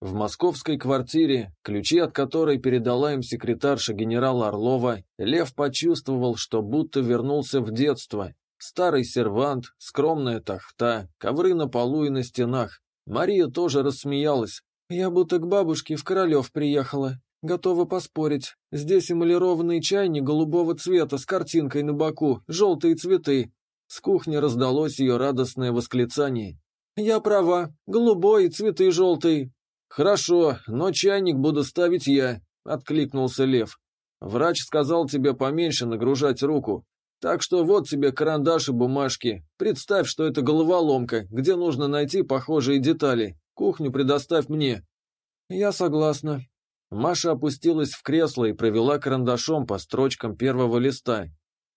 В московской квартире, ключи от которой передала им секретарша генерала Орлова, Лев почувствовал, что будто вернулся в детство. Старый сервант, скромная тахта, ковры на полу и на стенах. Мария тоже рассмеялась. «Я будто к бабушке в Королев приехала. Готова поспорить. Здесь эмалированный чайник голубого цвета с картинкой на боку, желтые цветы». С кухни раздалось ее радостное восклицание. «Я права. Голубой и цветы желтые. «Хорошо, но чайник буду ставить я», — откликнулся Лев. «Врач сказал тебе поменьше нагружать руку. Так что вот тебе карандаш и бумажки. Представь, что это головоломка, где нужно найти похожие детали. Кухню предоставь мне». «Я согласна». Маша опустилась в кресло и провела карандашом по строчкам первого листа.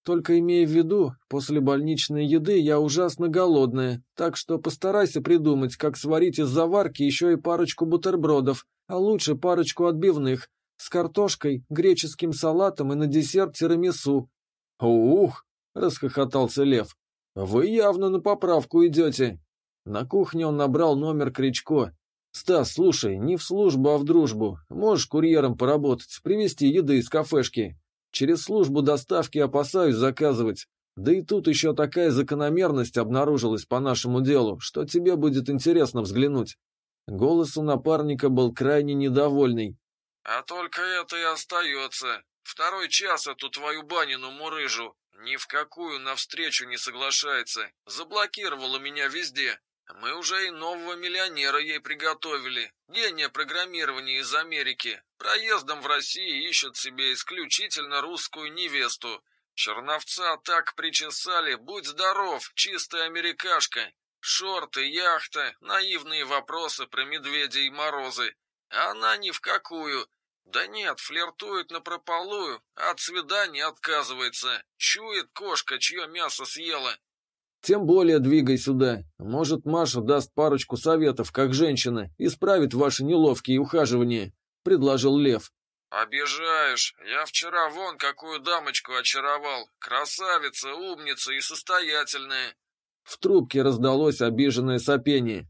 Только имея в виду, после больничной еды я ужасно голодная, так что постарайся придумать, как сварить из заварки еще и парочку бутербродов, а лучше парочку отбивных, с картошкой, греческим салатом и на десерт тирамису». «Ух!» — расхохотался Лев. «Вы явно на поправку идете». На кухне он набрал номер Кричко. «Стас, слушай, не в службу, а в дружбу. Можешь курьером поработать, привезти еды из кафешки. Через службу доставки опасаюсь заказывать. Да и тут еще такая закономерность обнаружилась по нашему делу, что тебе будет интересно взглянуть. Голос у напарника был крайне недовольный. «А только это и остается. Второй час эту твою банину мурыжу. Ни в какую навстречу не соглашается. Заблокировала меня везде. Мы уже и нового миллионера ей приготовили. Гения программирования из Америки. Проездом в России ищет себе исключительно русскую невесту. Черновца так причесали, будь здоров, чистая америкашка. Шорты, яхта, наивные вопросы про медведей и морозы. Она ни в какую. Да нет, флиртует напропалую, от свиданий отказывается. Чует кошка, чье мясо съела. Тем более двигай сюда. Может, Маша даст парочку советов, как женщина, исправит ваши неловкие ухаживания», — предложил Лев. «Обижаешь. Я вчера вон какую дамочку очаровал. Красавица, умница и состоятельная». В трубке раздалось обиженное сопение.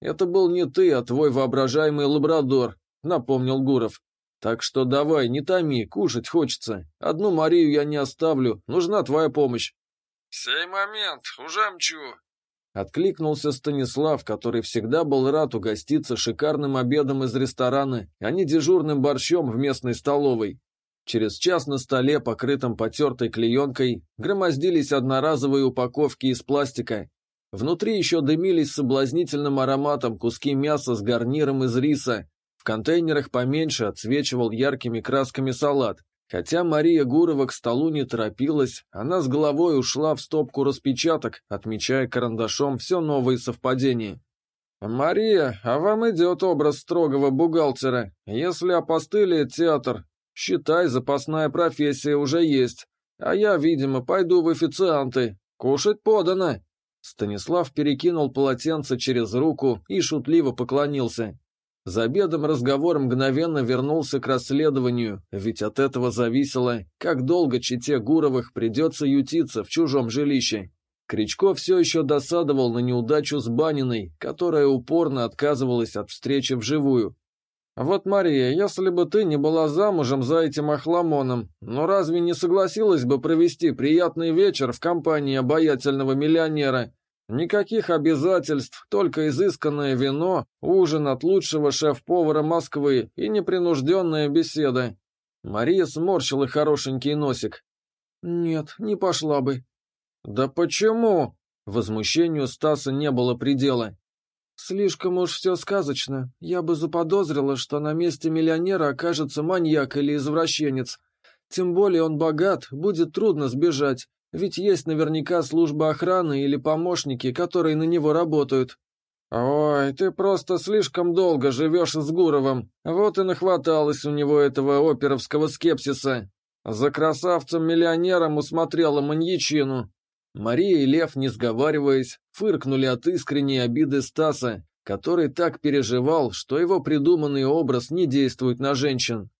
«Это был не ты, а твой воображаемый лабрадор», — напомнил Гуров. «Так что давай, не томи, кушать хочется. Одну Марию я не оставлю, нужна твоя помощь». «Сей момент, уже мчу!» Откликнулся Станислав, который всегда был рад угоститься шикарным обедом из ресторана, а не дежурным борщом в местной столовой. Через час на столе, покрытом потертой клеенкой, громоздились одноразовые упаковки из пластика. Внутри еще дымились соблазнительным ароматом куски мяса с гарниром из риса. В контейнерах поменьше отсвечивал яркими красками салат. Хотя Мария Гурова к столу не торопилась, она с головой ушла в стопку распечаток, отмечая карандашом все новые совпадения. «Мария, а вам идет образ строгого бухгалтера. Если опостылит театр, считай, запасная профессия уже есть. А я, видимо, пойду в официанты. Кушать подано». Станислав перекинул полотенце через руку и шутливо поклонился. За обедом разговор мгновенно вернулся к расследованию, ведь от этого зависело, как долго чете Гуровых придется ютиться в чужом жилище. Кричко все еще досадовал на неудачу с Баниной, которая упорно отказывалась от встречи вживую. «Вот, Мария, если бы ты не была замужем за этим охламоном, ну разве не согласилась бы провести приятный вечер в компании обаятельного миллионера Никаких обязательств, только изысканное вино, ужин от лучшего шеф-повара Москвы и непринужденная беседа. Мария сморщила хорошенький носик. «Нет, не пошла бы». «Да почему?» Возмущению Стаса не было предела. «Слишком уж все сказочно. Я бы заподозрила, что на месте миллионера окажется маньяк или извращенец. Тем более он богат, будет трудно сбежать. Ведь есть наверняка служба охраны или помощники, которые на него работают. Ой, ты просто слишком долго живешь с Гуровым. Вот и нахваталось у него этого оперовского скепсиса. За красавцем-миллионером усмотрела маньячину. Мария и Лев, не сговариваясь, фыркнули от искренней обиды Стаса, который так переживал, что его придуманный образ не действует на женщин.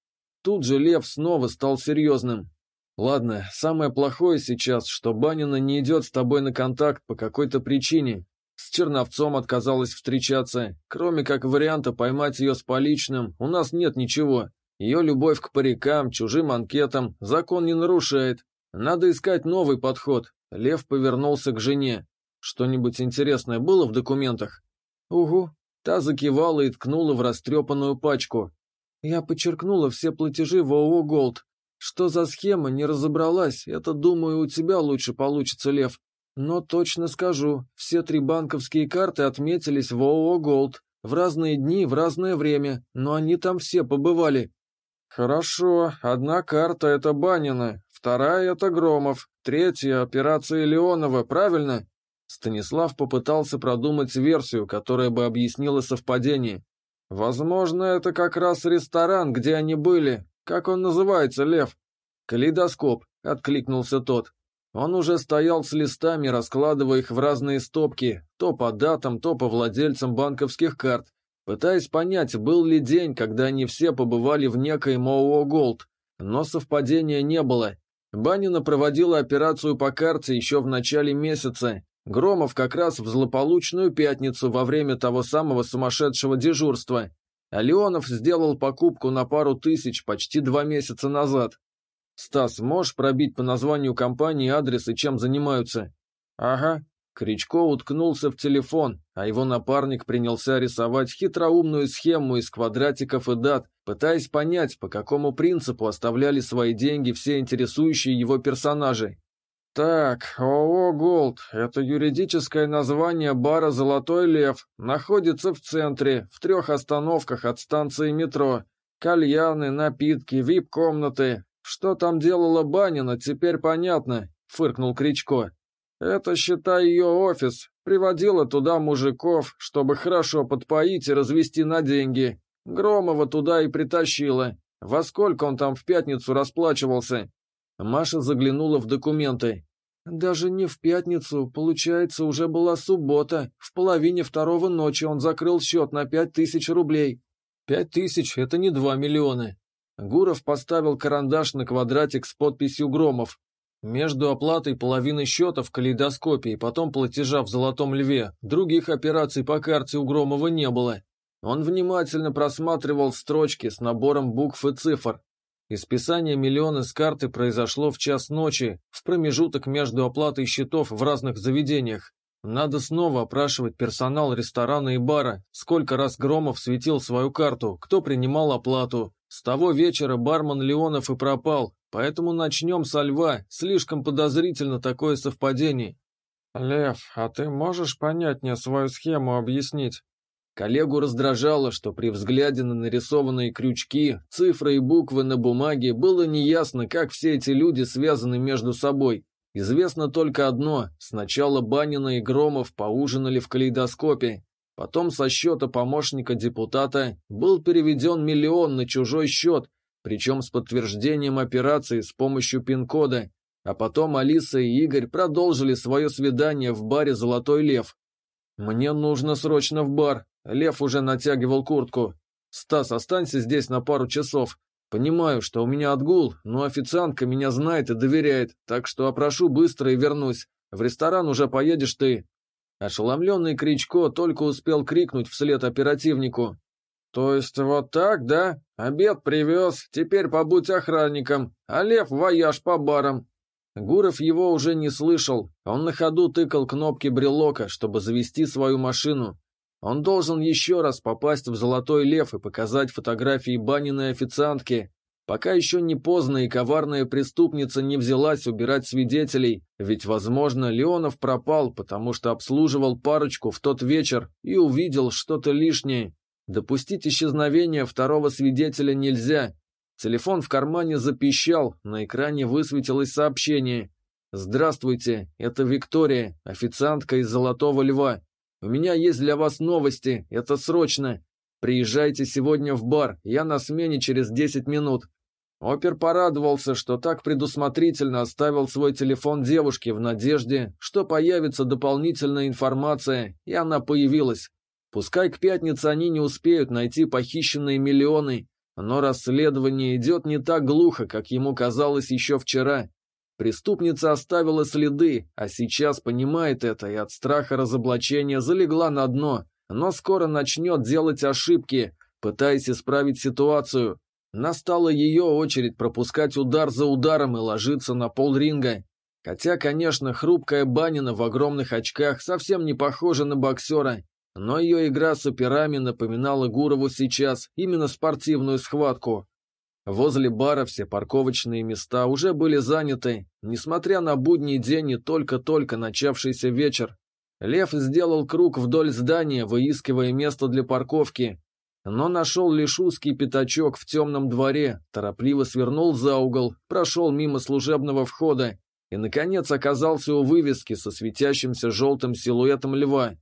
Тут же Лев снова стал серьезным. Ладно, самое плохое сейчас, что Банина не идет с тобой на контакт по какой-то причине. С Черновцом отказалась встречаться. Кроме как варианта поймать ее с поличным, у нас нет ничего. Ее любовь к парикам, чужим анкетам закон не нарушает. Надо искать новый подход. Лев повернулся к жене. Что-нибудь интересное было в документах? Угу. Та закивала и ткнула в растрепанную пачку. Я подчеркнула все платежи в ООО «Голд». Что за схема, не разобралась, это, думаю, у тебя лучше получится, Лев. Но точно скажу, все три банковские карты отметились в ООО «Голд». В разные дни, в разное время, но они там все побывали. Хорошо, одна карта — это Банина, вторая — это Громов, третья — операция Леонова, правильно? Станислав попытался продумать версию, которая бы объяснила совпадение. Возможно, это как раз ресторан, где они были. Как он называется, Лев? Калейдоскоп, откликнулся тот. Он уже стоял с листами, раскладывая их в разные стопки, то по датам, то по владельцам банковских карт, пытаясь понять, был ли день, когда они все побывали в некоем ООО «Голд». Но совпадения не было. Банина проводила операцию по карте еще в начале месяца. Громов как раз в злополучную пятницу во время того самого сумасшедшего дежурства. А Леонов сделал покупку на пару тысяч почти два месяца назад. «Стас, можешь пробить по названию компании адрес и чем занимаются?» «Ага». Кричко уткнулся в телефон, а его напарник принялся рисовать хитроумную схему из квадратиков и дат, пытаясь понять, по какому принципу оставляли свои деньги все интересующие его персонажи. Так, ООО «Голд» — это юридическое название бара «Золотой лев», находится в центре, в трех остановках от станции метро. Кальяны, напитки, вип-комнаты, «Что там делала Банина, теперь понятно», — фыркнул Кричко. «Это, считай, ее офис. Приводила туда мужиков, чтобы хорошо подпоить и развести на деньги. Громова туда и притащила. Во сколько он там в пятницу расплачивался?» Маша заглянула в документы. «Даже не в пятницу, получается, уже была суббота. В половине второго ночи он закрыл счет на пять тысяч рублей». «Пять тысяч — это не два миллиона», Гуров поставил карандаш на квадратик с подписью Громов. Между оплатой половины счета в калейдоскопе и потом платежа в «Золотом льве» других операций по карте у Громова не было. Он внимательно просматривал строчки с набором букв и цифр. Исписание миллиона с карты произошло в час ночи, в промежуток между оплатой счетов в разных заведениях. Надо снова опрашивать персонал ресторана и бара, сколько раз Громов светил свою карту, кто принимал оплату, с того вечера бармен Леонов и пропал, поэтому начнем со льва, слишком подозрительно такое совпадение. Лев, а ты можешь понять мне свою схему объяснить? Коллегу раздражало, что при взгляде на нарисованные крючки, цифры и буквы на бумаге было неясно, как все эти люди связаны между собой. Известно только одно – сначала Банина и Громов поужинали в калейдоскопе, Потом со счета помощника депутата был переведен миллион на чужой счет, причем с подтверждением операции с помощью пин-кода, а потом Алиса и Игорь продолжили свое свидание в баре «Золотой лев». «Мне нужно срочно в бар», Лев уже натягивал куртку. «Стас, останься здесь на пару часов. Понимаю, что у меня отгул, но официантка меня знает и доверяет, так что опрошу быстро и вернусь. В ресторан уже поедешь ты, Ошеломленный Кричко только успел крикнуть вслед оперативнику. «То есть вот так, да? Обед привез, теперь побудь охранником, а Лев вояж по барам». Гуров его уже не слышал, он на ходу тыкал кнопки брелока, чтобы завести свою машину. Он должен еще раз попасть в «Золотой лев» и показать фотографии Баниной официантки, Пока еще не поздно и коварная преступница не взялась убирать свидетелей, ведь, возможно, Леонов пропал, потому что обслуживал парочку в тот вечер и увидел что-то лишнее. Допустить исчезновения второго свидетеля нельзя. Телефон в кармане запищал, на экране высветилось сообщение. «Здравствуйте, это Виктория, официантка из «Золотого льва». У меня есть для вас новости, это срочно. Приезжайте сегодня в бар, я на смене через 10 минут. Опер порадовался, что так предусмотрительно оставил свой телефон девушке в надежде, что появится дополнительная информация, и она появилась. Пускай к пятнице они не успеют найти похищенные миллионы, но расследование идет не так глухо, как ему казалось еще вчера. Преступница оставила следы, а сейчас понимает это и от страха разоблачения залегла на дно, но скоро начнет делать ошибки, пытаясь исправить ситуацию. Настала ее очередь пропускать удар за ударом и ложиться на пол ринга. Хотя, конечно, хрупкая Банина в огромных очках совсем не похожа на боксера, но ее игра с операми напоминала Гурову сейчас именно спортивную схватку. Возле бара все парковочные места уже были заняты, несмотря на будний день и только-только начавшийся вечер. Лев сделал круг вдоль здания, выискивая место для парковки, но нашел лишь узкий пятачок в темном дворе, торопливо свернул за угол, прошел мимо служебного входа и, наконец, оказался у вывески со светящимся желтым силуэтом льва.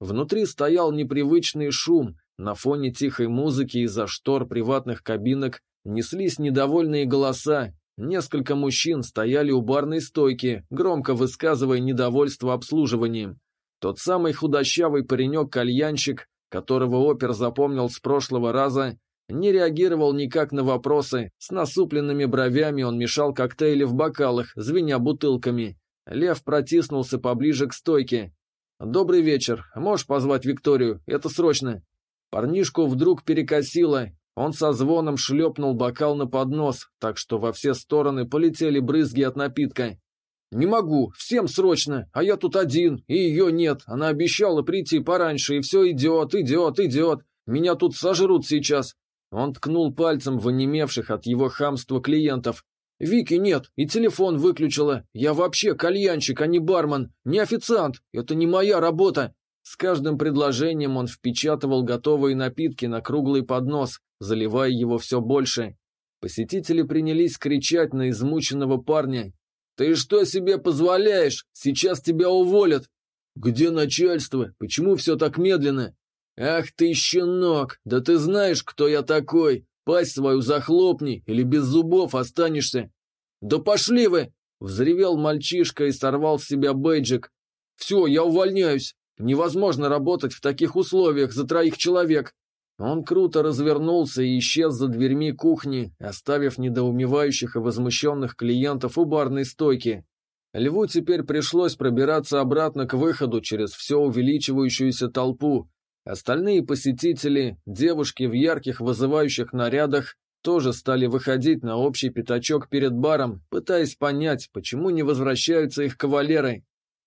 Внутри стоял непривычный шум, на фоне тихой музыки из-за штор приватных кабинок Неслись недовольные голоса. Несколько мужчин стояли у барной стойки, громко высказывая недовольство обслуживанием. Тот самый худощавый паренек-кальянщик, которого опер запомнил с прошлого раза, не реагировал никак на вопросы, с насупленными бровями он мешал коктейли в бокалах, звеня бутылками. Лев протиснулся поближе к стойке. «Добрый вечер. Можешь позвать Викторию? Это срочно». Парнишку вдруг перекосило, он со звоном шлепнул бокал на поднос, так что во все стороны полетели брызги от напитка. «Не могу, всем срочно, а я тут один, и ее нет. Она обещала прийти пораньше, и все идет, идет, идет. Меня тут сожрут сейчас». Он ткнул пальцем в онемевших от его хамства клиентов. «Вики нет, и телефон выключила. Я вообще кальянщик, а не бармен, не официант. Это не моя работа». С каждым предложением он впечатывал готовые напитки на круглый поднос, заливая его все больше. Посетители принялись кричать на измученного парня. «Ты что себе позволяешь? Сейчас тебя уволят!» «Где начальство? Почему все так медленно?» «Ах ты, щенок! Да ты знаешь, кто я такой! Пасть свою захлопни, или без зубов останешься!» «Да пошли вы!» — взревел мальчишка и сорвал с себя бейджик. «Все, я увольняюсь! Невозможно работать в таких условиях за троих человек!» Он круто развернулся и исчез за дверьми кухни, оставив недоумевающих и возмущенных клиентов у барной стойки. Льву теперь пришлось пробираться обратно к выходу через все увеличивающуюся толпу. Остальные посетители, девушки в ярких вызывающих нарядах, тоже стали выходить на общий пятачок перед баром, пытаясь понять, почему не возвращаются их кавалеры.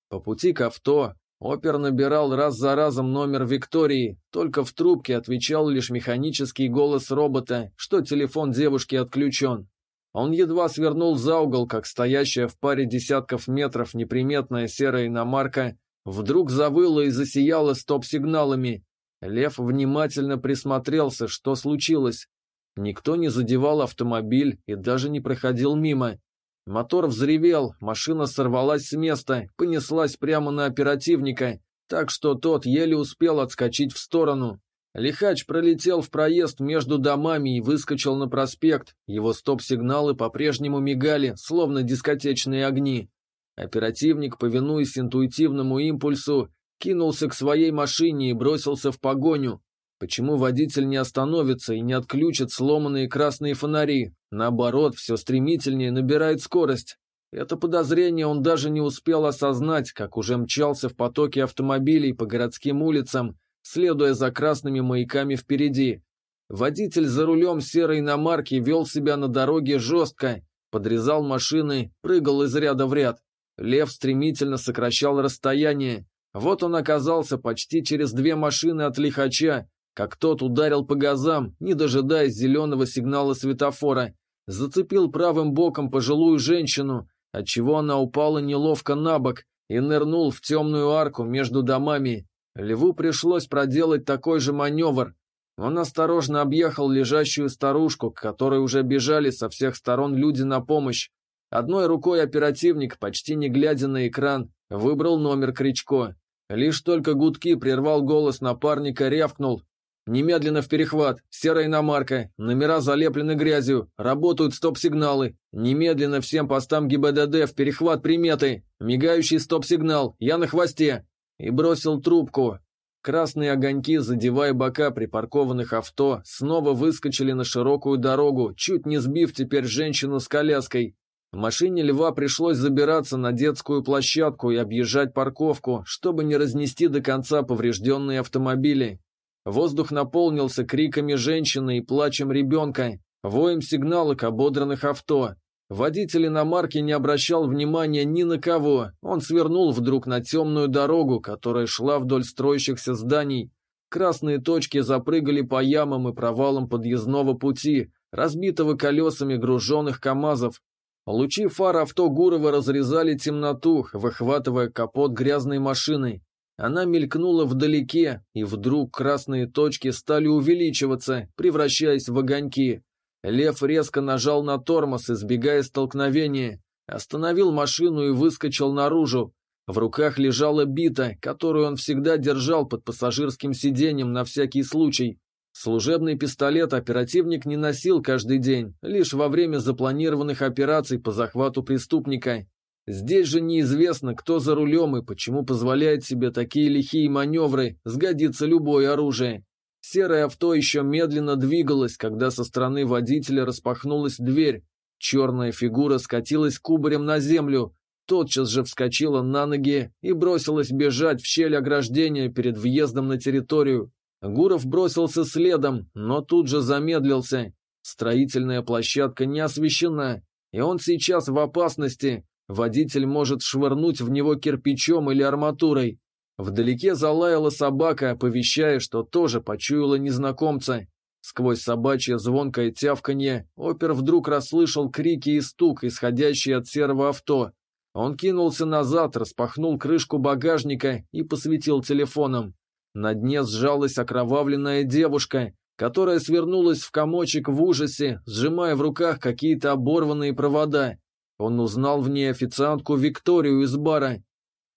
По пути к авто Опер набирал раз за разом номер Виктории, только в трубке отвечал лишь механический голос робота, что телефон девушки отключен. Он едва свернул за угол, как стоящая в паре десятков метров неприметная серая иномарка вдруг завыла и засияла стоп-сигналами. Лев внимательно присмотрелся, что случилось. Никто не задевал автомобиль и даже не проходил мимо. Мотор взревел, машина сорвалась с места, понеслась прямо на оперативника, так что тот еле успел отскочить в сторону. Лихач пролетел в проезд между домами и выскочил на проспект. Его стоп-сигналы по-прежнему мигали, словно дискотечные огни. Оперативник, повинуясь интуитивному импульсу, кинулся к своей машине и бросился в погоню. Почему водитель не остановится и не отключит сломанные красные фонари? Наоборот, все стремительнее набирает скорость. Это подозрение он даже не успел осознать, как уже мчался в потоке автомобилей по городским улицам, следуя за красными маяками впереди. Водитель за рулем серой иномарки вел себя на дороге жестко, подрезал машины, прыгал из ряда в ряд. Лев стремительно сокращал расстояние. Вот он оказался почти через две машины от лихача, как тот ударил по газам, не дожидаясь зеленого сигнала светофора, зацепил правым боком пожилую женщину, отчего она упала неловко на бок и нырнул в темную арку между домами. Льву пришлось проделать такой же маневр. Он осторожно объехал лежащую старушку, к которой уже бежали со всех сторон люди на помощь. Одной рукой оперативник, почти не глядя на экран, выбрал номер Кричко. Лишь только гудки прервал голос напарника, рявкнул Немедленно в перехват. Серая иномарка. Номера залеплены грязью. Работают стоп-сигналы. Немедленно всем постам ГИБДД в перехват приметы. Мигающий стоп-сигнал. Я на хвосте. И бросил трубку. Красные огоньки, задевая бока припаркованных авто, снова выскочили на широкую дорогу, чуть не сбив теперь женщину с коляской. Машине Льва пришлось забираться на детскую площадку и объезжать парковку, чтобы не разнести до конца поврежденные автомобили. Воздух наполнился криками женщины и плачем ребенка, воем сигналок ободранных авто. Водитель иномарки не обращал внимания ни на кого, он свернул вдруг на темную дорогу, которая шла вдоль строящихся зданий. Красные точки запрыгали по ямам и провалам подъездного пути, разбитого колесами груженных КАМАЗов, Лучи фар авто Гурова разрезали темноту, выхватывая капот грязной машины. Она мелькнула вдалеке, и вдруг красные точки стали увеличиваться, превращаясь в огоньки. Лев резко нажал на тормоз, избегая столкновения. Остановил машину и выскочил наружу. В руках лежала бита, которую он всегда держал под пассажирским сиденьем на всякий случай. Служебный пистолет оперативник не носил каждый день, лишь во время запланированных операций по захвату преступника. Здесь же неизвестно, кто за рулем и почему позволяет себе такие лихие маневры, сгодится любое оружие. Серое авто еще медленно двигалось, когда со стороны водителя распахнулась дверь. Черная фигура скатилась кубарем на землю, тотчас же вскочила на ноги и бросилась бежать в щель ограждения перед въездом на территорию. Гуров бросился следом, но тут же замедлился. Строительная площадка не освещена, и он сейчас в опасности. Водитель может швырнуть в него кирпичом или арматурой. Вдалеке залаяла собака, оповещая, что тоже почуяла незнакомца. Сквозь собачье звонкое тявканье опер вдруг расслышал крики и стук, исходящие от серого авто. Он кинулся назад, распахнул крышку багажника и посветил телефоном. На дне сжалась окровавленная девушка, которая свернулась в комочек в ужасе, сжимая в руках какие-то оборванные провода. Он узнал в ней официантку Викторию из бара.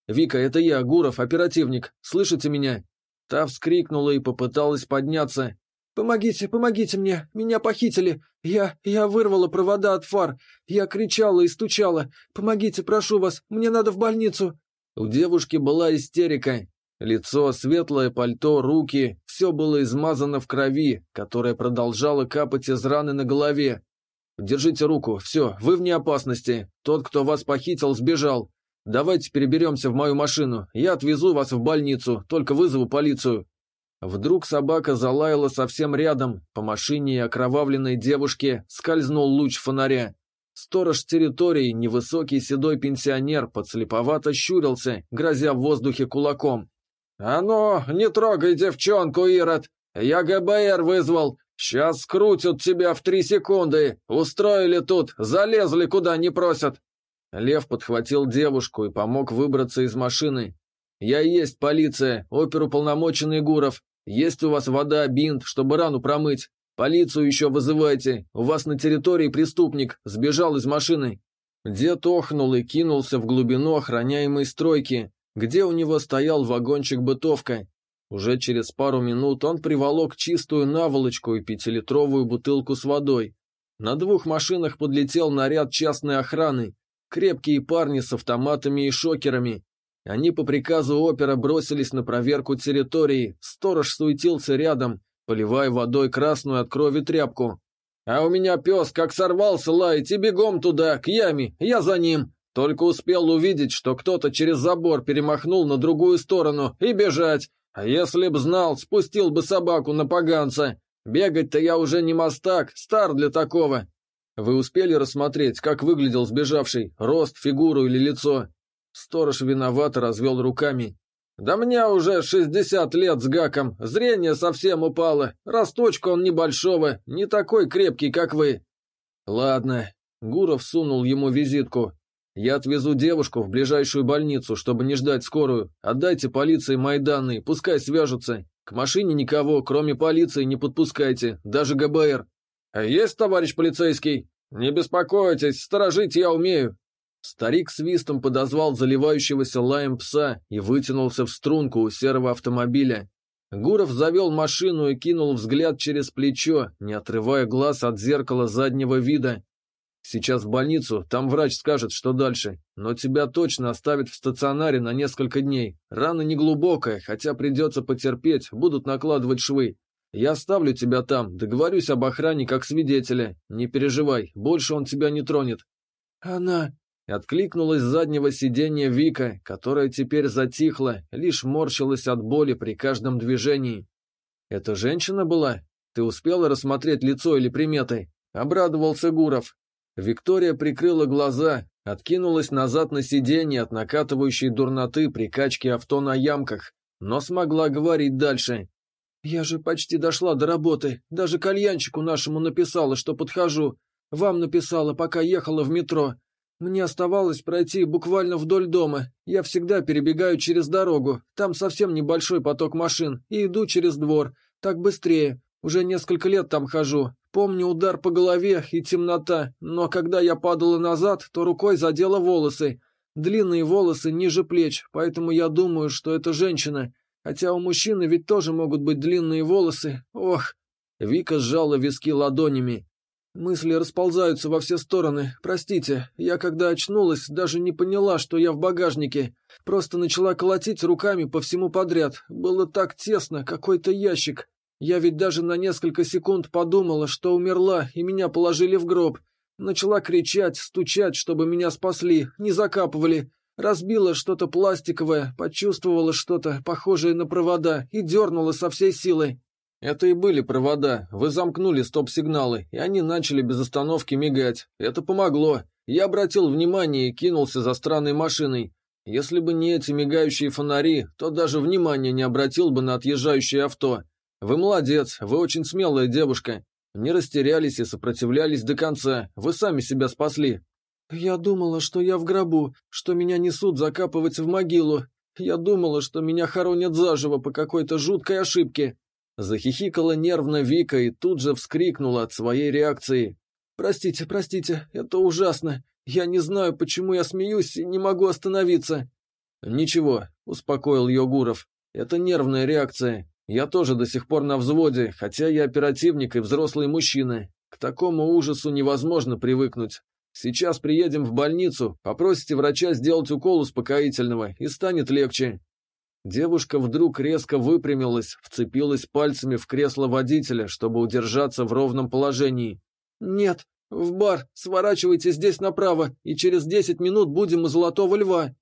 «Вика, это я, Гуров, оперативник. Слышите меня?» Та вскрикнула и попыталась подняться. «Помогите, помогите мне! Меня похитили! Я... я вырвала провода от фар! Я кричала и стучала! Помогите, прошу вас! Мне надо в больницу!» У девушки была истерика. Лицо, светлое пальто, руки – все было измазано в крови, которая продолжала капать из раны на голове. «Держите руку, все, вы вне опасности. Тот, кто вас похитил, сбежал. Давайте переберемся в мою машину, я отвезу вас в больницу, только вызову полицию». Вдруг собака залаяла совсем рядом, по машине и окровавленной девушке скользнул луч фонаря. Сторож территории, невысокий седой пенсионер, подслеповато щурился, грозя в воздухе кулаком. «А ну, не трогай девчонку, Ирод! Я ГБР вызвал! Сейчас скрутят тебя в три секунды! Устроили тут, залезли куда не просят!» Лев подхватил девушку и помог выбраться из машины. «Я есть полиция, оперуполномоченный Гуров. Есть у вас вода, бинт, чтобы рану промыть. Полицию еще вызывайте. У вас на территории преступник, сбежал из машины». Дед охнул и кинулся в глубину охраняемой стройки, где у него стоял вагончик-бытовка. Уже через пару минут он приволок чистую наволочку и пятилитровую бутылку с водой. На двух машинах подлетел наряд частной охраны, крепкие парни с автоматами и шокерами. Они по приказу опера бросились на проверку территории, сторож суетился рядом, поливая водой красную от крови тряпку. «А у меня пес как сорвался лаять и бегом туда, к яме, я за ним!» Только успел увидеть, что кто-то через забор перемахнул на другую сторону и бежать. А если б знал, спустил бы собаку на поганца. Бегать-то я уже не мастак, стар для такого. Вы успели рассмотреть, как выглядел сбежавший, рост, фигуру или лицо? Сторож виновато развел руками. Да мне уже шестьдесят лет с гаком, зрение совсем упало, росточка он небольшого, не такой крепкий, как вы. Ладно, Гуров сунул ему визитку. Я отвезу девушку в ближайшую больницу, чтобы не ждать скорую. Отдайте полиции мои данные, пускай свяжутся. К машине никого, кроме полиции, не подпускайте, даже ГБР. А есть, товарищ полицейский? Не беспокойтесь, сторожить я умею. Старик свистом подозвал заливающегося лаем пса и вытянулся в струнку у серого автомобиля. Гуров завел машину и кинул взгляд через плечо, не отрывая глаз от зеркала заднего вида, Сейчас в больницу, там врач скажет, что дальше. Но тебя точно оставят в стационаре на несколько дней. Рана не глубокая, хотя придется потерпеть, будут накладывать швы. Я оставлю тебя там, договорюсь об охране как свидетеля. Не переживай, больше он тебя не тронет. Она...» Откликнулась с заднего сиденья Вика, которая теперь затихла, лишь морщилась от боли при каждом движении. «Это женщина была? Ты успела рассмотреть лицо или приметы?» — обрадовался Гуров. Виктория прикрыла глаза, откинулась назад на сиденье от накатывающей дурноты при качке авто на ямках, но смогла говорить дальше. «Я же почти дошла до работы, даже кальянчику нашему написала, что подхожу. Вам написала, пока ехала в метро. Мне оставалось пройти буквально вдоль дома. Я всегда перебегаю через дорогу. Там совсем небольшой поток машин. И иду через двор. Так быстрее. Уже несколько лет там хожу. Помню удар по голове и темнота. Но когда я падала назад, то рукой задела волосы. Длинные волосы ниже плеч, поэтому я думаю, что это женщина. Хотя у мужчины ведь тоже могут быть длинные волосы. Ох. Вика сжала виски ладонями. Мысли расползаются во все стороны. Простите, я когда очнулась, даже не поняла, что я в багажнике. Просто начала колотить руками по всему подряд. Было так тесно, какой-то ящик. Я ведь даже на несколько секунд подумала, что умерла, и меня положили в гроб. Начала кричать, стучать, чтобы меня спасли, не закапывали. Разбила что-то пластиковое, почувствовала что-то, похожее на провода, и дернула со всей силой. Это и были провода. Вы замкнули стоп-сигналы, и они начали без остановки мигать. Это помогло. Я обратил внимание и кинулся за странной машиной. Если бы не эти мигающие фонари, то даже внимания не обратил бы на отъезжающее авто. Вы молодец, вы очень смелая девушка. Не растерялись и сопротивлялись до конца. Вы сами себя спасли. Я думала, что я в гробу, что меня несут закапывать в могилу. Я думала, что меня хоронят заживо по какой-то жуткой ошибке. Захихикала нервно Вика и тут же вскрикнула от своей реакции. «Простите, простите, это ужасно. Я не знаю, почему я смеюсь и не могу остановиться». «Ничего», — успокоил ее Гуров. «Это нервная реакция. Я тоже до сих пор на взводе, хотя я оперативник и взрослый мужчина. К такому ужасу невозможно привыкнуть. Сейчас приедем в больницу, попросите врача сделать укол успокоительного, и станет легче. Девушка вдруг резко выпрямилась, вцепилась пальцами в кресло водителя, чтобы удержаться в ровном положении. «Нет, в бар, сворачивайте здесь направо, и через десять минут будем у Золотого Льва».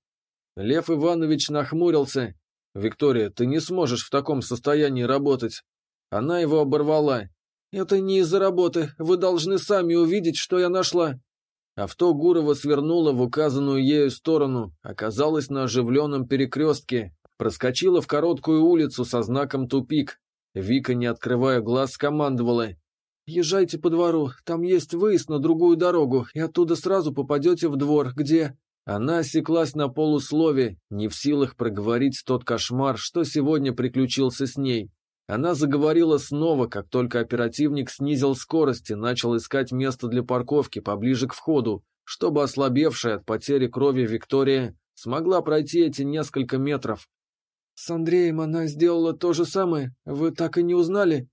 Лев Иванович нахмурился. «Виктория, ты не сможешь в таком состоянии работать». Она его оборвала. «Это не из-за работы, вы должны сами увидеть, что я нашла». Авто Гурова свернуло в указанную ею сторону, оказалось на оживленном перекрестке, Проскочила в короткую улицу со знаком «Тупик». Вика, не открывая глаз, скомандовала. «Езжайте по двору, там есть выезд на другую дорогу, и оттуда сразу попадете в двор, где...» Она осеклась на полуслове, не в силах проговорить тот кошмар, что сегодня приключился с ней. Она заговорила снова, как только оперативник снизил скорость и начал искать место для парковки поближе к входу, чтобы ослабевшая от потери крови Виктория смогла пройти эти несколько метров. «С Андреем она сделала то же самое. Вы так и не узнали?»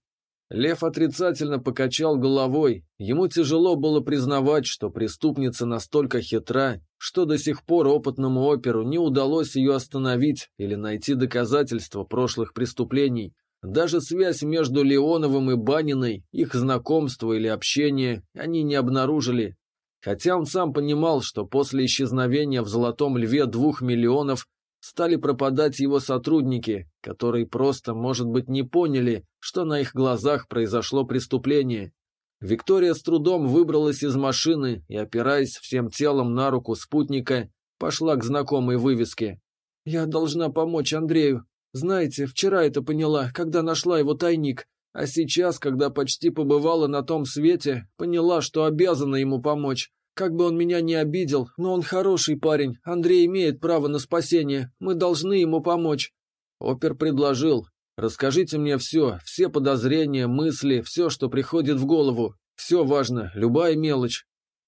Лев отрицательно покачал головой. Ему тяжело было признавать, что преступница настолько хитра, что до сих пор опытному оперу не удалось ее остановить или найти доказательства прошлых преступлений. Даже связь между Леоновым и Баниной, их знакомство или общение они не обнаружили. Хотя он сам понимал, что после исчезновения в Золотом Льве двух миллионов стали пропадать его сотрудники, которые просто, может быть, не поняли, что на их глазах произошло преступление. Виктория с трудом выбралась из машины и, опираясь всем телом на руку спутника, пошла к знакомой вывеске. «Я должна помочь Андрею. Знаете, вчера это поняла, когда нашла его тайник, а сейчас, когда почти побывала на том свете, поняла, что обязана ему помочь. Как бы он меня не обидел, но он хороший парень. Андрей имеет право на спасение. Мы должны ему помочь. Опер предложил. Расскажите мне все, все подозрения, мысли, все, что приходит в голову. Все важно, любая мелочь.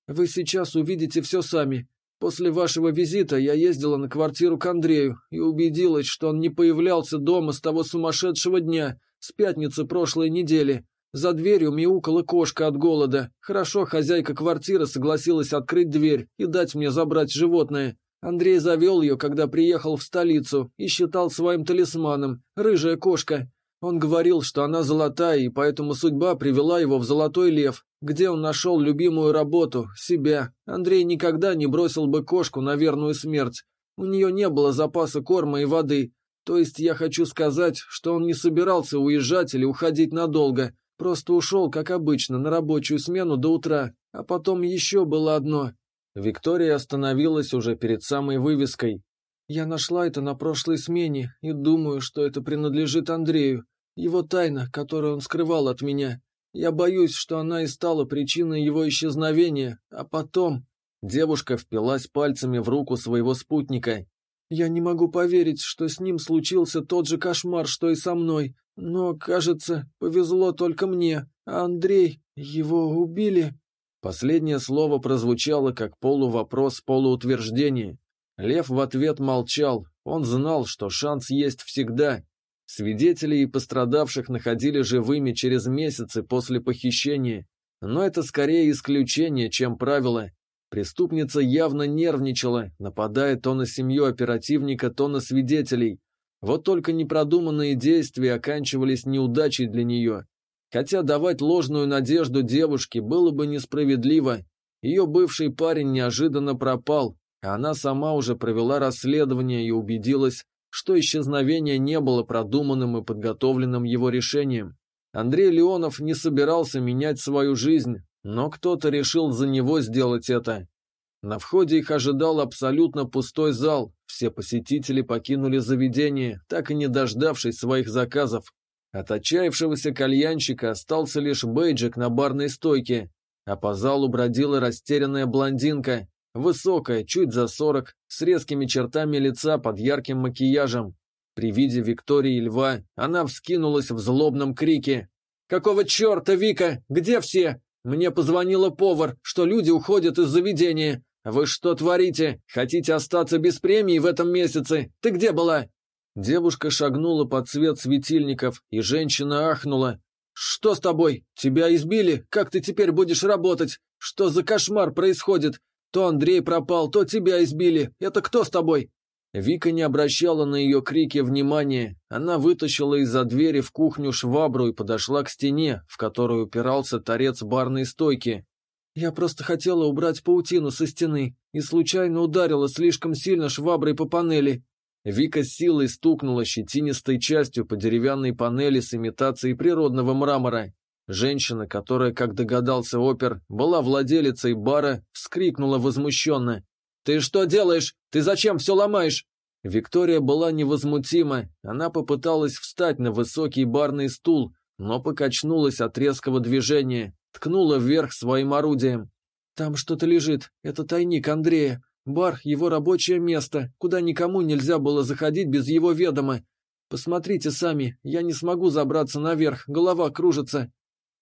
Вы сейчас увидите все сами. После вашего визита я ездила на квартиру к Андрею и убедилась, что он не появлялся дома с того сумасшедшего дня, с пятницы прошлой недели. За дверью мяукала кошка от голода. Хорошо хозяйка квартиры согласилась открыть дверь и дать мне забрать животное. Андрей завел ее, когда приехал в столицу, и считал своим талисманом. Рыжая кошка. Он говорил, что она золотая, и поэтому судьба привела его в Золотой Лев, где он нашел любимую работу, себя. Андрей никогда не бросил бы кошку на верную смерть. У нее не было запаса корма и воды. То есть я хочу сказать, что он не собирался уезжать или уходить надолго. Просто ушел, как обычно, на рабочую смену до утра. А потом еще было одно. Виктория остановилась уже перед самой вывеской. Я нашла это на прошлой смене и думаю, что это принадлежит Андрею. Его тайна, которую он скрывал от меня. Я боюсь, что она и стала причиной его исчезновения, а потом...» Девушка впилась пальцами в руку своего спутника. «Я не могу поверить, что с ним случился тот же кошмар, что и со мной. Но, кажется, повезло только мне. А Андрей, его убили?» Последнее слово прозвучало как полувопрос, полуутверждение. Лев в ответ молчал. Он знал, что шанс есть всегда, Свидетелей и пострадавших находили живыми через месяцы после похищения, но это скорее исключение, чем правило. Преступница явно нервничала, нападая то на семью оперативника, то на свидетелей. Вот только непродуманные действия оканчивались неудачей для нее. Хотя давать ложную надежду девушке было бы несправедливо. Ее бывший парень неожиданно пропал, а она сама уже провела расследование и убедилась, что исчезновение не было продуманным и подготовленным его решением. Андрей Леонов не собирался менять свою жизнь, но кто-то решил за него сделать это. На входе их ожидал абсолютно пустой зал, все посетители покинули заведение, так и не дождавшись своих заказов. От отчаявшегося кальянщика остался лишь бейджик на барной стойке, а по залу бродила растерянная блондинка, Высокая, чуть за сорок, с резкими чертами лица под ярким макияжем. При виде Виктории Льва она вскинулась в злобном крике. «Какого черта, Вика? Где все? Мне позвонила повар, что люди уходят из заведения. Вы что творите? Хотите остаться без премии в этом месяце? Ты где была?» Девушка шагнула под свет светильников, и женщина ахнула. «Что с тобой? Тебя избили? Как ты теперь будешь работать? Что за кошмар происходит? То Андрей пропал, то тебя избили. Это кто с тобой?» Вика не обращала на ее крики внимания. Она вытащила из-за двери в кухню швабру и подошла к стене, в которую упирался торец барной стойки. «Я просто хотела убрать паутину со стены и случайно ударила слишком сильно шваброй по панели». Вика с силой стукнула щетинистой частью по деревянной панели с имитацией природного мрамора. Женщина, которая, как догадался опер, была владелицей бара, вскрикнула возмущенно. «Ты что делаешь? Ты зачем все ломаешь?» Виктория была невозмутима. Она попыталась встать на высокий барный стул, но покачнулась от резкого движения, ткнула вверх своим орудием. «Там что-то лежит. Это тайник Андрея. Бар — его рабочее место, куда никому нельзя было заходить без его ведома. Посмотрите сами, я не смогу забраться наверх, голова кружится.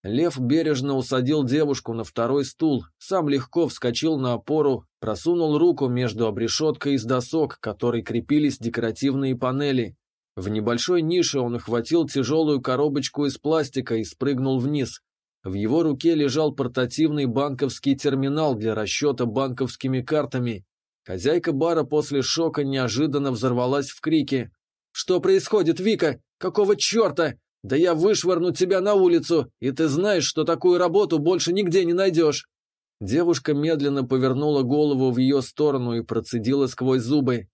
Лев бережно усадил девушку на второй стул, сам легко вскочил на опору, просунул руку между обрешеткой из досок, которой крепились декоративные панели. В небольшой нише он охватил тяжелую коробочку из пластика и спрыгнул вниз. В его руке лежал портативный банковский терминал для расчета банковскими картами. Хозяйка бара после шока неожиданно взорвалась в крике. «Что происходит, Вика? Какого черта? Да я вышвырну тебя на улицу, и ты знаешь, что такую работу больше нигде не найдешь. Девушка медленно повернула голову в ее сторону и процедила сквозь зубы.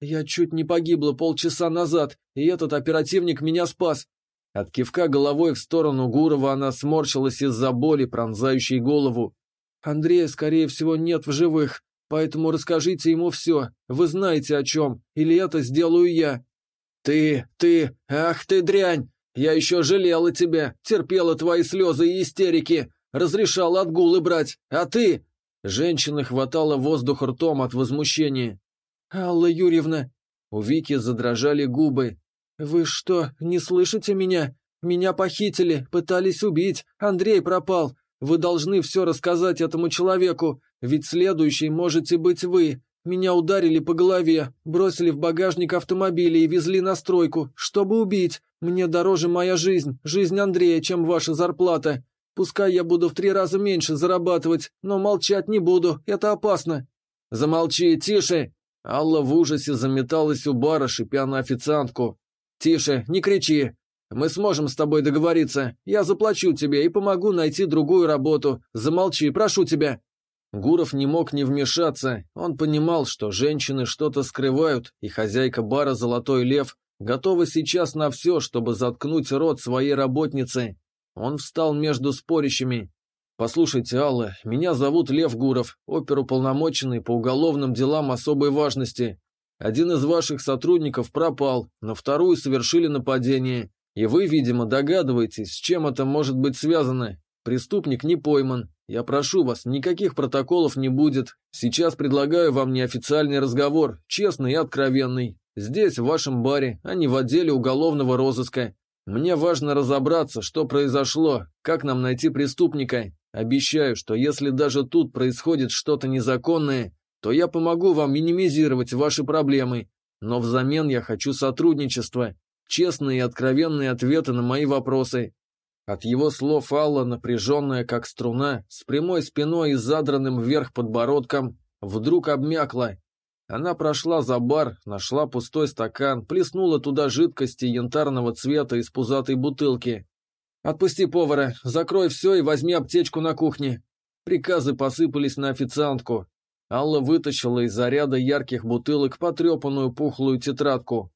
«Я чуть не погибла полчаса назад, и этот оперативник меня спас». От кивка головой в сторону Гурова она сморщилась из-за боли, пронзающей голову. «Андрея, скорее всего, нет в живых, поэтому расскажите ему все. Вы знаете о чем, или это сделаю я». «Ты, ты, ах ты дрянь! Я еще жалела тебя, терпела твои слезы и истерики, разрешала отгулы брать, а ты...» Женщина хватала воздух ртом от возмущения. «Алла Юрьевна...» У Вики задрожали губы. «Вы что, не слышите меня? Меня похитили, пытались убить, Андрей пропал. Вы должны все рассказать этому человеку, ведь следующий можете быть вы. Меня ударили по голове, бросили в багажник автомобиля и везли на стройку, чтобы убить. Мне дороже моя жизнь, жизнь Андрея, чем ваша зарплата. Пускай я буду в три раза меньше зарабатывать, но молчать не буду, это опасно». «Замолчи, тише!» Алла в ужасе заметалась у бара, шипя на официантку. «Тише, не кричи! Мы сможем с тобой договориться. Я заплачу тебе и помогу найти другую работу. Замолчи, прошу тебя». Гуров не мог не вмешаться. Он понимал, что женщины что-то скрывают, и хозяйка бара «Золотой лев» готова сейчас на все, чтобы заткнуть рот своей работницы. Он встал между спорящими. «Послушайте, Алла, меня зовут Лев Гуров, оперуполномоченный по уголовным делам особой важности. Один из ваших сотрудников пропал, на вторую совершили нападение. И вы, видимо, догадываетесь, с чем это может быть связано. Преступник не пойман. Я прошу вас, никаких протоколов не будет. Сейчас предлагаю вам неофициальный разговор, честный и откровенный. Здесь, в вашем баре, а не в отделе уголовного розыска. Мне важно разобраться, что произошло, как нам найти преступника. Обещаю, что если даже тут происходит что-то незаконное, то я помогу вам минимизировать ваши проблемы. Но взамен я хочу сотрудничества, честные и откровенные ответы на мои вопросы. От его слов Алла, напряженная как струна, с прямой спиной и задранным вверх подбородком, вдруг обмякла. Она прошла за бар, нашла пустой стакан, плеснула туда жидкости янтарного цвета из пузатой бутылки. «Отпусти повара, закрой все и возьми аптечку на кухне». Приказы посыпались на официантку. Алла вытащила из заряда ярких бутылок потрепанную пухлую тетрадку.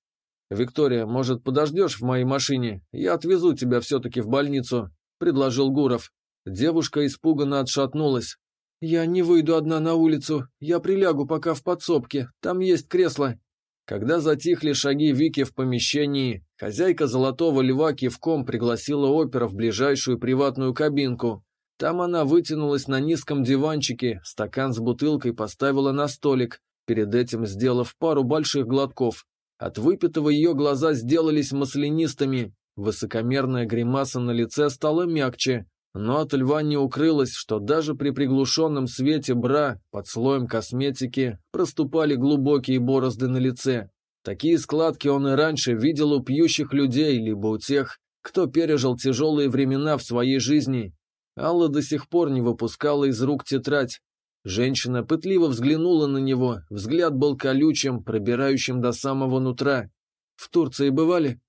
«Виктория, может, подождешь в моей машине? Я отвезу тебя все-таки в больницу», — предложил Гуров. Девушка испуганно отшатнулась. «Я не выйду одна на улицу. Я прилягу пока в подсобке. Там есть кресло». Когда затихли шаги Вики в помещении, хозяйка «Золотого льва» кивком пригласила опера в ближайшую приватную кабинку. Там она вытянулась на низком диванчике, стакан с бутылкой поставила на столик, перед этим сделав пару больших глотков. От выпитого ее глаза сделались маслянистыми, высокомерная гримаса на лице стала мягче, но от льва не укрылось, что даже при приглушенном свете бра под слоем косметики проступали глубокие борозды на лице. Такие складки он и раньше видел у пьющих людей, либо у тех, кто пережил тяжелые времена в своей жизни. Алла до сих пор не выпускала из рук тетрадь, Женщина пытливо взглянула на него, взгляд был колючим, пробирающим до самого нутра. «В Турции бывали?»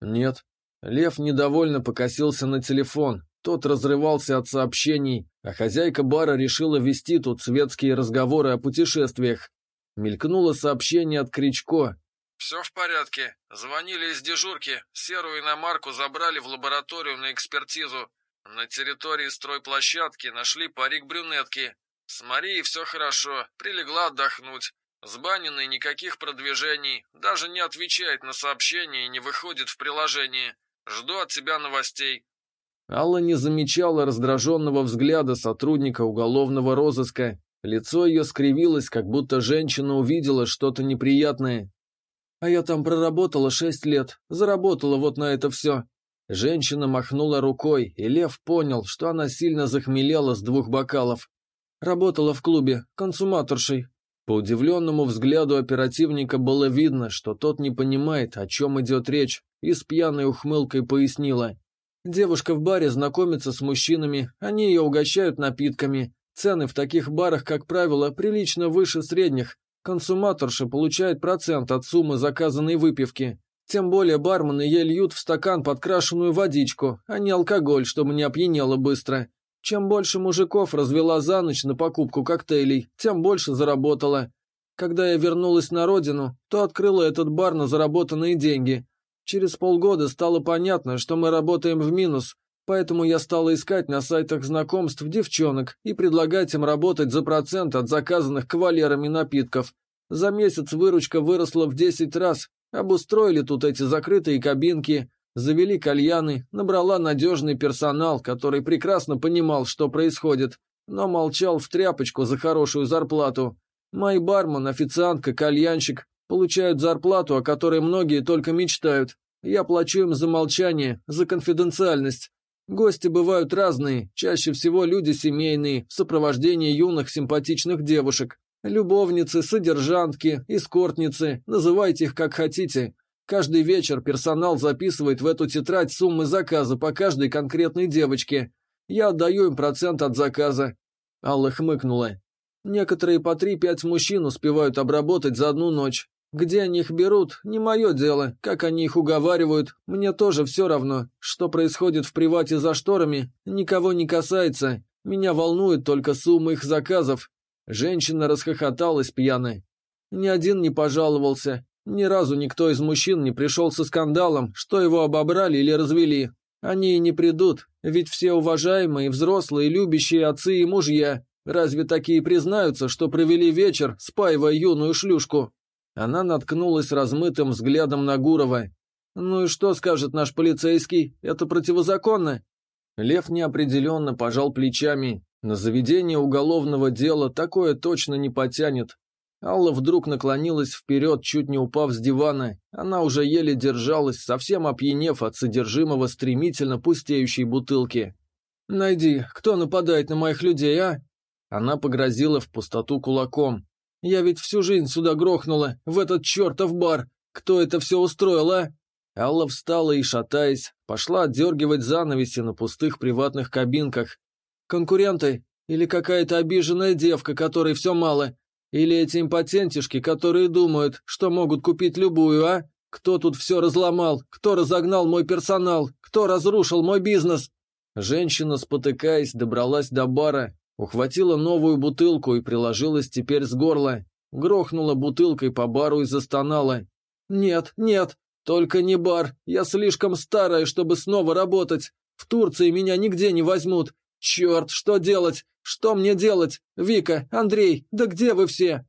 «Нет». Лев недовольно покосился на телефон, тот разрывался от сообщений, а хозяйка бара решила вести тут светские разговоры о путешествиях. Мелькнуло сообщение от Кричко. «Все в порядке. Звонили из дежурки. Серую иномарку забрали в лабораторию на экспертизу. На территории стройплощадки нашли парик брюнетки. С Марией все хорошо, прилегла отдохнуть. С Баниной никаких продвижений, даже не отвечает на сообщения и не выходит в приложение. Жду от тебя новостей. Алла не замечала раздраженного взгляда сотрудника уголовного розыска. Лицо ее скривилось, как будто женщина увидела что-то неприятное. «А я там проработала шесть лет, заработала вот на это все». Женщина махнула рукой, и Лев понял, что она сильно захмелела с двух бокалов. Работала в клубе, консуматоршей. По удивленному взгляду оперативника было видно, что тот не понимает, о чем идет речь, и с пьяной ухмылкой пояснила. Девушка в баре знакомится с мужчинами, они ее угощают напитками. Цены в таких барах, как правило, прилично выше средних. Консуматорша получает процент от суммы заказанной выпивки. Тем более бармены ей льют в стакан подкрашенную водичку, а не алкоголь, чтобы не опьянело быстро. Чем больше мужиков развела за ночь на покупку коктейлей, тем больше заработала. Когда я вернулась на родину, то открыла этот бар на заработанные деньги. Через полгода стало понятно, что мы работаем в минус, поэтому я стала искать на сайтах знакомств девчонок и предлагать им работать за процент от заказанных кавалерами напитков. За месяц выручка выросла в 10 раз, обустроили тут эти закрытые кабинки, Завели кальяны, набрала надежный персонал, который прекрасно понимал, что происходит, но молчал в тряпочку за хорошую зарплату. Мой бармен, официантка, кальянщик получают зарплату, о которой многие только мечтают. Я плачу им за молчание, за конфиденциальность. Гости бывают разные, чаще всего люди семейные, в сопровождении юных симпатичных девушек. Любовницы, содержанки, эскортницы, называйте их как хотите. Каждый вечер персонал записывает в эту тетрадь суммы заказа по каждой конкретной девочке. Я отдаю им процент от заказа». Алла хмыкнула. «Некоторые по три-пять мужчин успевают обработать за одну ночь. Где они их берут, не мое дело, как они их уговаривают, мне тоже все равно. Что происходит в привате за шторами, никого не касается. Меня волнует только сумма их заказов. Женщина расхохоталась пьяной. Ни один не пожаловался. Ни разу никто из мужчин не пришел со скандалом, что его обобрали или развели. Они и не придут, ведь все уважаемые, взрослые, любящие отцы и мужья. Разве такие признаются, что провели вечер, спаивая юную шлюшку? Она наткнулась размытым взглядом на Гурова. «Ну и что скажет наш полицейский? Это противозаконно?» Лев неопределенно пожал плечами. На заведение уголовного дела такое точно не потянет. Алла вдруг наклонилась вперед, чуть не упав с дивана. Она уже еле держалась, совсем опьянев от содержимого стремительно пустеющей бутылки. «Найди, кто нападает на моих людей, а?» Она погрозила в пустоту кулаком. Я ведь всю жизнь сюда грохнула, в этот чертов бар. Кто это все устроил, а?» Алла встала и, шатаясь, пошла отдергивать занавеси на пустых приватных кабинках. «Конкуренты? Или какая-то обиженная девка, которой все мало? Или эти импотентишки, которые думают, что могут купить любую, а? Кто тут все разломал? Кто разогнал мой персонал? Кто разрушил мой бизнес?» Женщина, спотыкаясь, добралась до бара Ухватила новую бутылку и приложилась теперь с горла. Грохнула бутылкой по бару и застонала. «Нет, нет, только не бар. Я слишком старая, чтобы снова работать. В Турции меня нигде не возьмут. Черт, что делать? Что мне делать? Вика, Андрей, да где вы все?»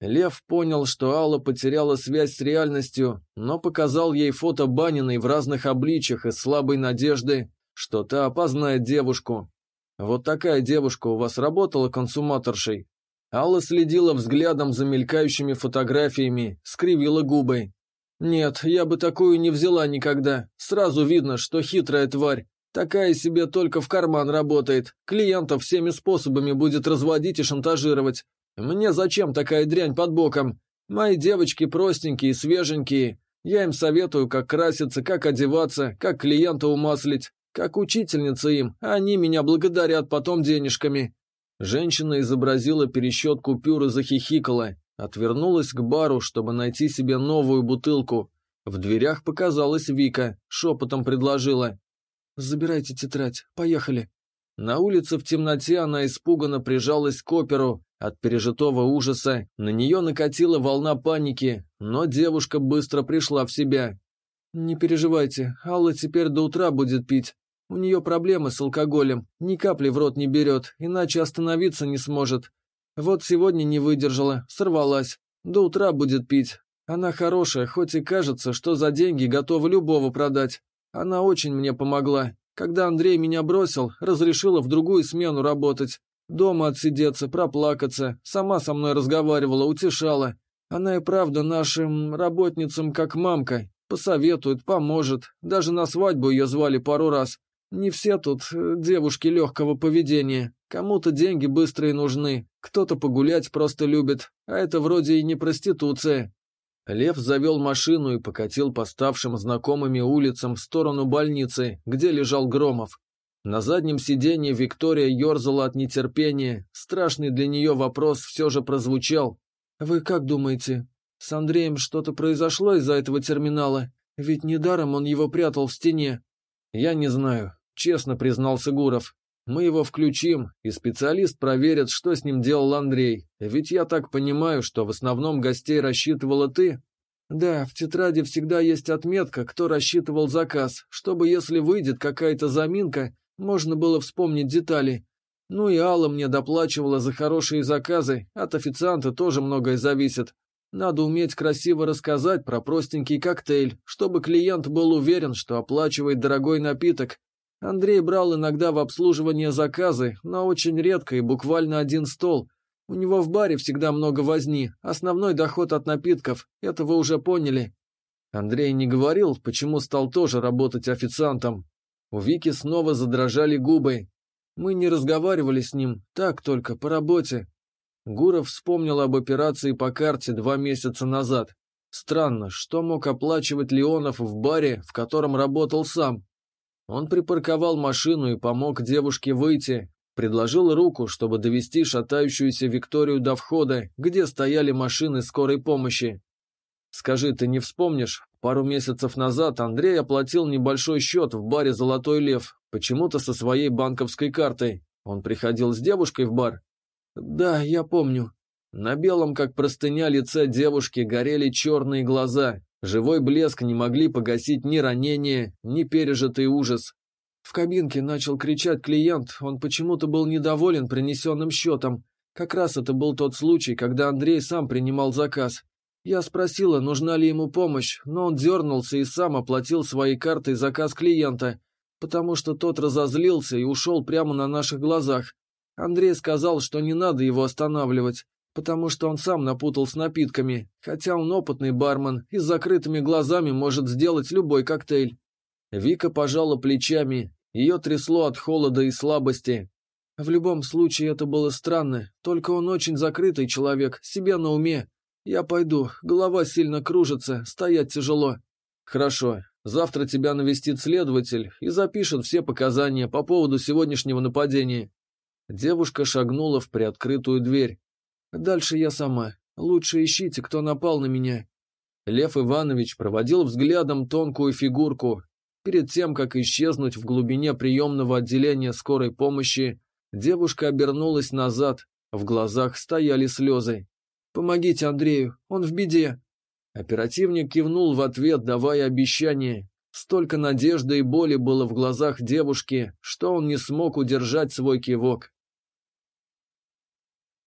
Лев понял, что Алла потеряла связь с реальностью, но показал ей фото Баниной в разных обличьях из слабой надежды, что та опознает девушку. Вот такая девушка у вас работала консуматоршей?» Алла следила взглядом за мелькающими фотографиями, скривила губы. «Нет, я бы такую не взяла никогда. Сразу видно, что хитрая тварь. Такая себе только в карман работает. Клиентов всеми способами будет разводить и шантажировать. Мне зачем такая дрянь под боком? Мои девочки простенькие, свеженькие. Я им советую, как краситься, как одеваться, как клиента умаслить. Как учительница им, они меня благодарят потом денежками». Женщина изобразила пересчет купюр и захихикала. Отвернулась к бару, чтобы найти себе новую бутылку. В дверях показалась Вика, шепотом предложила. «Забирайте тетрадь, поехали». На улице в темноте она испуганно прижалась к оперу. От пережитого ужаса на нее накатила волна паники, но девушка быстро пришла в себя. «Не переживайте, Алла теперь до утра будет пить. У нее проблемы с алкоголем, ни капли в рот не берет, иначе остановиться не сможет. Вот сегодня не выдержала, сорвалась. До утра будет пить. Она хорошая, хоть и кажется, что за деньги готова любого продать. Она очень мне помогла. Когда Андрей меня бросил, разрешила в другую смену работать. Дома отсидеться, проплакаться, сама со мной разговаривала, утешала. Она и правда нашим работницам как мамка. Посоветует, поможет. Даже на свадьбу ее звали пару раз. Не все тут э, девушки легкого поведения. Кому-то деньги быстрые нужны, кто-то погулять просто любит, а это вроде и не проституция. Лев завел машину и покатил по ставшим знакомыми улицам в сторону больницы, где лежал Громов. На заднем сиденье Виктория ерзала от нетерпения. Страшный для нее вопрос все же прозвучал. «Вы как думаете, с Андреем что-то произошло из-за этого терминала? Ведь недаром он его прятал в стене». «Я не знаю честно признался Гуров. Мы его включим, и специалист проверит, что с ним делал Андрей. Ведь я так понимаю, что в основном гостей рассчитывала ты. Да, в тетради всегда есть отметка, кто рассчитывал заказ, чтобы, если выйдет какая-то заминка, можно было вспомнить детали. Ну и Алла мне доплачивала за хорошие заказы, от официанта тоже многое зависит. Надо уметь красиво рассказать про простенький коктейль, чтобы клиент был уверен, что оплачивает дорогой напиток, Андрей брал иногда в обслуживание заказы, но очень редко и буквально один стол. У него в баре всегда много возни, основной доход от напитков, это вы уже поняли. Андрей не говорил, почему стал тоже работать официантом. У Вики снова задрожали губы. Мы не разговаривали с ним, так только, по работе. Гуров вспомнил об операции по карте два месяца назад. Странно, что мог оплачивать Леонов в баре, в котором работал сам? Он припарковал машину и помог девушке выйти, предложил руку, чтобы довести шатающуюся Викторию до входа, где стояли машины скорой помощи. Скажи, ты не вспомнишь? Пару месяцев назад Андрей оплатил небольшой счет в баре «Золотой лев», почему-то со своей банковской картой. Он приходил с девушкой в бар? Да, я помню. На белом, как простыня, лице девушки горели черные глаза. Живой блеск не могли погасить ни ранение, ни пережитый ужас. В кабинке начал кричать клиент, он почему-то был недоволен принесенным счетом. Как раз это был тот случай, когда Андрей сам принимал заказ. Я спросила, нужна ли ему помощь, но он дернулся и сам оплатил своей картой заказ клиента, потому что тот разозлился и ушел прямо на наших глазах. Андрей сказал, что не надо его останавливать, потому что он сам напутал с напитками, хотя он опытный бармен и с закрытыми глазами может сделать любой коктейль. Вика пожала плечами, ее трясло от холода и слабости. В любом случае это было странно, только он очень закрытый человек, себе на уме, «Я пойду, голова сильно кружится, стоять тяжело». «Хорошо, завтра тебя навестит следователь и запишет все показания по поводу сегодняшнего нападения». Девушка шагнула в приоткрытую дверь. «Дальше я сама. Лучше ищите, кто напал на меня». Лев Иванович проводил взглядом тонкую фигурку. Перед тем, как исчезнуть в глубине приемного отделения скорой помощи, девушка обернулась назад, в глазах стояли слезы. Помогите Андрею, он в беде. Оперативник кивнул в ответ, давая обещание. Столько надежды и боли было в глазах девушки, что он не смог удержать свой кивок.